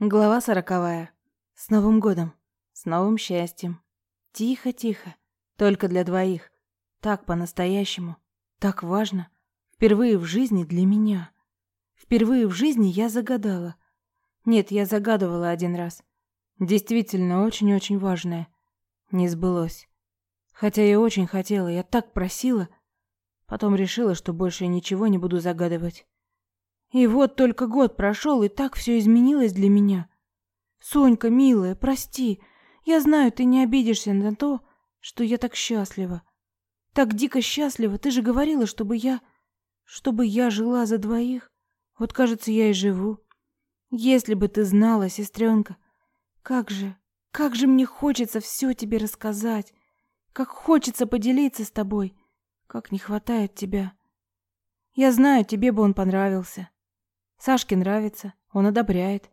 Глава сороковая. С Новым годом. С новым счастьем. Тихо-тихо. Только для двоих. Так по-настоящему. Так важно. Впервые в жизни для меня. Впервые в жизни я загадала. Нет, я загадывала один раз. Действительно, очень-очень важное. Не сбылось. Хотя я очень хотела, я так просила. Потом решила, что больше ничего не буду загадывать. И вот только год прошел, и так все изменилось для меня. Сонька, милая, прости. Я знаю, ты не обидишься на то, что я так счастлива. Так дико счастлива. Ты же говорила, чтобы я... Чтобы я жила за двоих. Вот, кажется, я и живу. Если бы ты знала, сестренка, как же, как же мне хочется все тебе рассказать. Как хочется поделиться с тобой. Как не хватает тебя. Я знаю, тебе бы он понравился. Сашке нравится, он одобряет.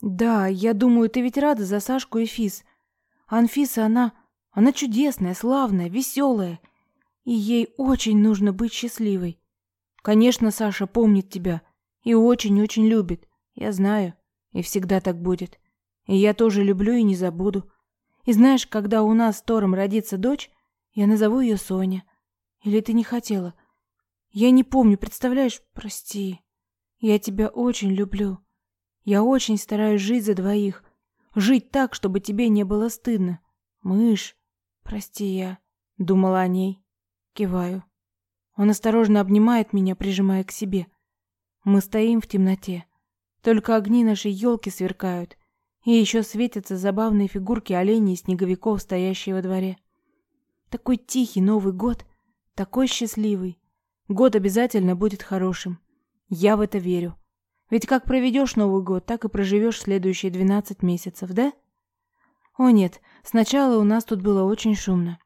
Да, я думаю, ты ведь рада за Сашку и Фис. Анфиса, она... Она чудесная, славная, веселая. И ей очень нужно быть счастливой. Конечно, Саша помнит тебя и очень-очень любит. Я знаю, и всегда так будет. И я тоже люблю и не забуду. И знаешь, когда у нас с Тором родится дочь, я назову ее Соня. Или ты не хотела? Я не помню, представляешь? Прости. Я тебя очень люблю. Я очень стараюсь жить за двоих. Жить так, чтобы тебе не было стыдно. Мышь, прости я. Думала о ней. Киваю. Он осторожно обнимает меня, прижимая к себе. Мы стоим в темноте. Только огни нашей елки сверкают. И еще светятся забавные фигурки оленей и снеговиков, стоящие во дворе. Такой тихий Новый год. Такой счастливый. Год обязательно будет хорошим. Я в это верю. Ведь как проведешь Новый год, так и проживешь следующие 12 месяцев, да? О нет, сначала у нас тут было очень шумно.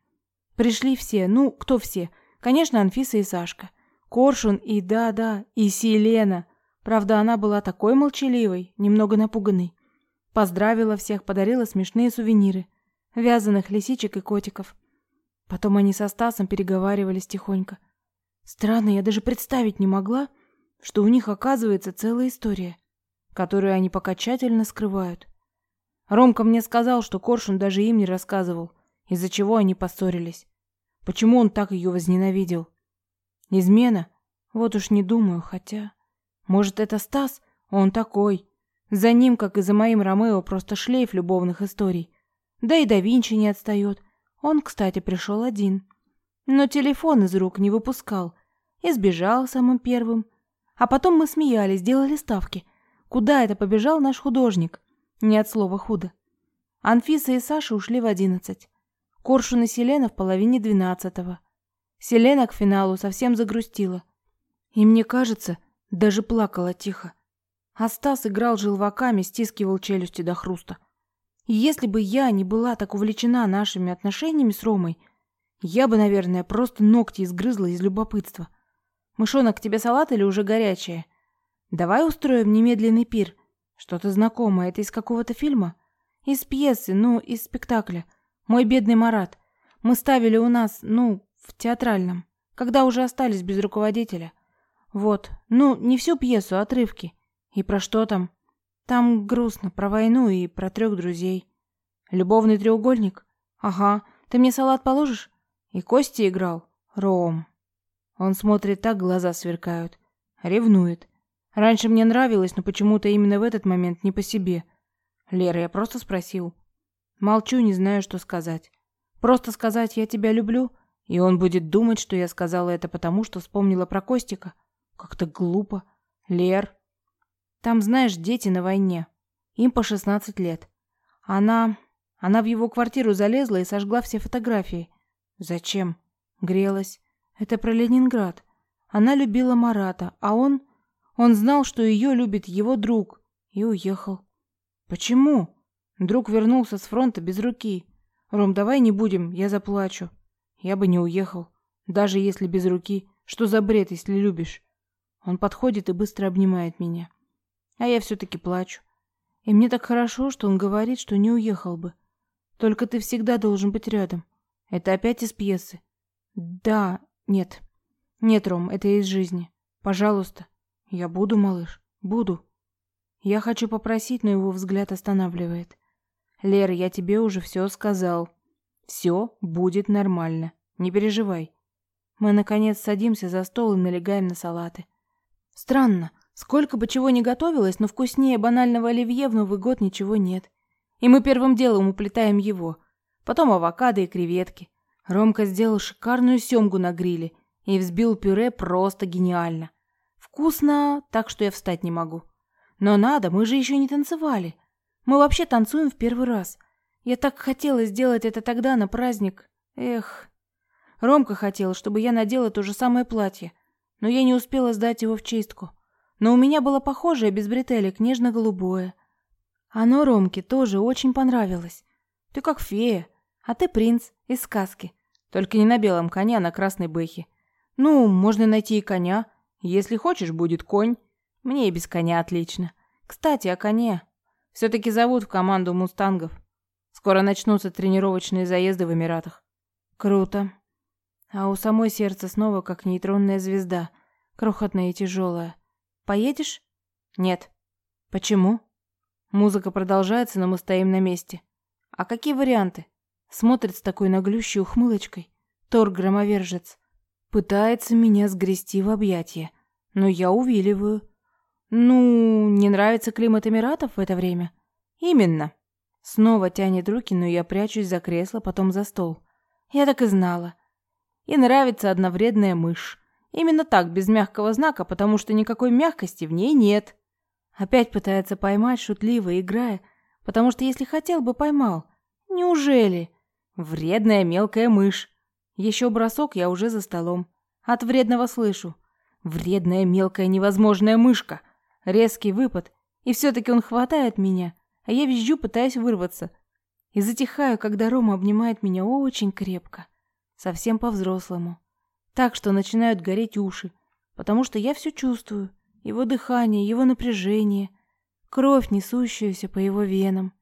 Пришли все, ну, кто все? Конечно, Анфиса и Сашка. Коршун и да-да, и Селена. Правда, она была такой молчаливой, немного напуганной. Поздравила всех, подарила смешные сувениры. Вязаных лисичек и котиков. Потом они со Стасом переговаривались тихонько. Странно, я даже представить не могла, что у них оказывается целая история, которую они пока тщательно скрывают. Ромка мне сказал, что Коршун даже им не рассказывал, из-за чего они поссорились. Почему он так ее возненавидел? Измена? Вот уж не думаю, хотя... Может, это Стас? Он такой. За ним, как и за моим Ромео, просто шлейф любовных историй. Да и да Винчи не отстает. Он, кстати, пришел один. Но телефон из рук не выпускал. И сбежал самым первым. А потом мы смеялись, делали ставки. Куда это побежал наш художник? Не от слова худо. Анфиса и Саша ушли в одиннадцать. Коршун и Селена в половине двенадцатого. Селена к финалу совсем загрустила. И мне кажется, даже плакала тихо. А Стас играл желваками, стискивал челюсти до хруста. И если бы я не была так увлечена нашими отношениями с Ромой, я бы, наверное, просто ногти изгрызла из любопытства. Мышонок, тебе салат или уже горячее? Давай устроим немедленный пир. Что-то знакомое. Это из какого-то фильма? Из пьесы, ну, из спектакля. Мой бедный Марат. Мы ставили у нас, ну, в театральном. Когда уже остались без руководителя. Вот. Ну, не всю пьесу, а отрывки. И про что там? Там грустно, про войну и про трех друзей. Любовный треугольник? Ага. Ты мне салат положишь? И Кости играл? Ром. Он смотрит так, глаза сверкают. Ревнует. Раньше мне нравилось, но почему-то именно в этот момент не по себе. Лера, я просто спросил. Молчу, не знаю, что сказать. Просто сказать «я тебя люблю», и он будет думать, что я сказала это потому, что вспомнила про Костика. Как-то глупо. Лер. Там, знаешь, дети на войне. Им по 16 лет. Она... Она в его квартиру залезла и сожгла все фотографии. Зачем? Грелась. Это про Ленинград. Она любила Марата, а он... Он знал, что ее любит его друг, и уехал. Почему? Друг вернулся с фронта без руки. Ром, давай не будем, я заплачу. Я бы не уехал, даже если без руки. Что за бред, если любишь? Он подходит и быстро обнимает меня. А я все-таки плачу. И мне так хорошо, что он говорит, что не уехал бы. Только ты всегда должен быть рядом. Это опять из пьесы. Да, нет. Нет, Ром, это из жизни. Пожалуйста. Я буду, малыш. Буду. Я хочу попросить, но его взгляд останавливает. Лер, я тебе уже все сказал. Все будет нормально. Не переживай. Мы, наконец, садимся за стол и налегаем на салаты. Странно. Сколько бы чего ни готовилось, но вкуснее банального оливье в Новый год ничего нет. И мы первым делом уплетаем его. Потом авокадо и креветки. Ромка сделал шикарную семгу на гриле и взбил пюре просто гениально. Вкусно, так что я встать не могу. Но надо, мы же еще не танцевали. Мы вообще танцуем в первый раз. Я так хотела сделать это тогда на праздник. Эх. Ромка хотел, чтобы я надела то же самое платье, но я не успела сдать его в чистку. Но у меня было похожее без бретелек, нежно-голубое. Оно Ромке тоже очень понравилось. Ты как фея, а ты принц из сказки. Только не на белом коне, а на красной бэхе. Ну, можно найти и коня. Если хочешь, будет конь. Мне и без коня отлично. Кстати, о коне. Все-таки зовут в команду мустангов. Скоро начнутся тренировочные заезды в Эмиратах. Круто. А у самой сердце снова как нейтронная звезда, крохотная и тяжелая. Поедешь? Нет. Почему? Музыка продолжается, но мы стоим на месте. А какие варианты? Смотрит с такой наглющей ухмылочкой. Тор-громовержец. Пытается меня сгрести в объятия. Но я увиливаю. Ну, не нравится климат Эмиратов в это время? Именно. Снова тянет руки, но я прячусь за кресло, потом за стол. Я так и знала. И нравится одна вредная мышь. Именно так, без мягкого знака, потому что никакой мягкости в ней нет. Опять пытается поймать, шутливо играя, потому что если хотел бы, поймал. Неужели? Вредная мелкая мышь. Еще бросок, я уже за столом. От вредного слышу. Вредная мелкая невозможная мышка. Резкий выпад. И все-таки он хватает меня, а я визжу, пытаясь вырваться. И затихаю, когда Рома обнимает меня очень крепко. Совсем по-взрослому. Так что начинают гореть уши, потому что я все чувствую. Его дыхание, его напряжение, кровь, несущуюся по его венам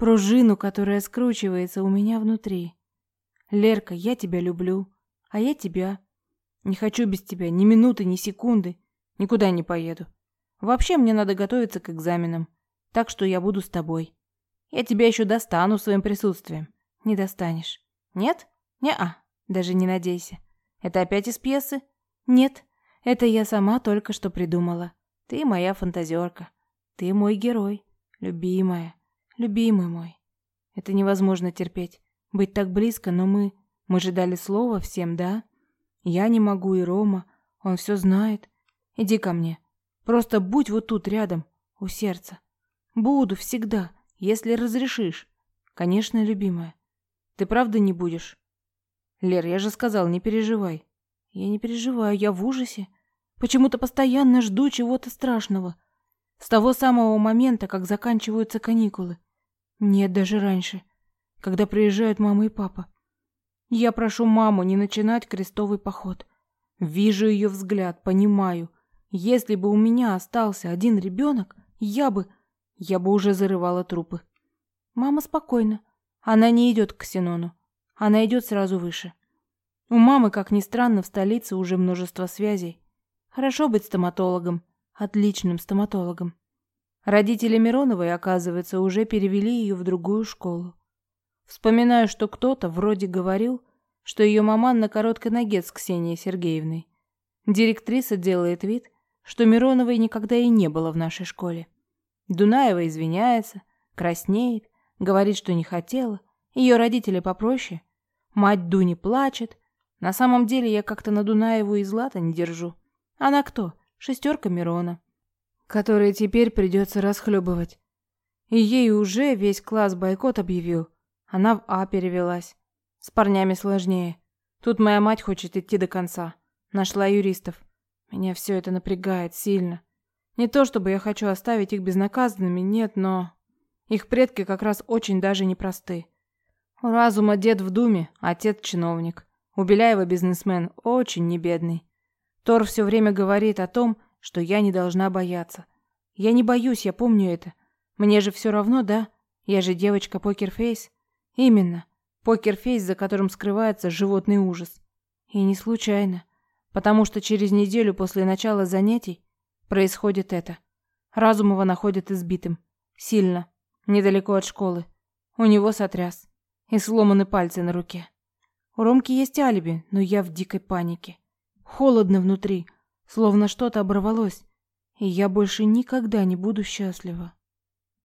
пружину, которая скручивается у меня внутри. Лерка, я тебя люблю, а я тебя. Не хочу без тебя ни минуты, ни секунды. Никуда не поеду. Вообще мне надо готовиться к экзаменам, так что я буду с тобой. Я тебя еще достану своим присутствием. Не достанешь. Нет? Не-а. Даже не надейся. Это опять из пьесы? Нет. Это я сама только что придумала. Ты моя фантазерка. Ты мой герой. Любимая. Любимый мой, это невозможно терпеть. Быть так близко, но мы... Мы же дали слово всем, да? Я не могу, и Рома. Он все знает. Иди ко мне. Просто будь вот тут рядом, у сердца. Буду всегда, если разрешишь. Конечно, любимая. Ты правда не будешь? Лер, я же сказал, не переживай. Я не переживаю, я в ужасе. Почему-то постоянно жду чего-то страшного. С того самого момента, как заканчиваются каникулы. Нет, даже раньше, когда приезжают мама и папа. Я прошу маму не начинать крестовый поход. Вижу ее взгляд, понимаю. Если бы у меня остался один ребенок, я бы... Я бы уже зарывала трупы. Мама спокойна. Она не идет к Синону. Она идет сразу выше. У мамы, как ни странно, в столице уже множество связей. Хорошо быть стоматологом. Отличным стоматологом. Родители Мироновой, оказывается, уже перевели ее в другую школу. Вспоминаю, что кто-то вроде говорил, что ее маман на короткой ноге с Ксенией Сергеевной. Директриса делает вид, что Мироновой никогда и не было в нашей школе. Дунаева извиняется, краснеет, говорит, что не хотела. Ее родители попроще. Мать Дуни плачет. На самом деле я как-то на Дунаеву и злата не держу. Она кто? Шестерка Мирона которые теперь придется расхлебывать. И ей уже весь класс бойкот объявил. Она в А перевелась. С парнями сложнее. Тут моя мать хочет идти до конца. Нашла юристов. Меня все это напрягает сильно. Не то чтобы я хочу оставить их безнаказанными, нет, но... Их предки как раз очень даже непросты. У разума дед в думе, отец чиновник. У Беляева бизнесмен, очень небедный. Тор все время говорит о том, что я не должна бояться. Я не боюсь, я помню это. Мне же все равно, да? Я же девочка Покерфейс. Именно. Покерфейс, за которым скрывается животный ужас. И не случайно. Потому что через неделю после начала занятий происходит это. Разумова находит избитым. Сильно. Недалеко от школы. У него сотряс. И сломаны пальцы на руке. У Ромки есть алиби, но я в дикой панике. Холодно внутри. Словно что-то оборвалось, и я больше никогда не буду счастлива.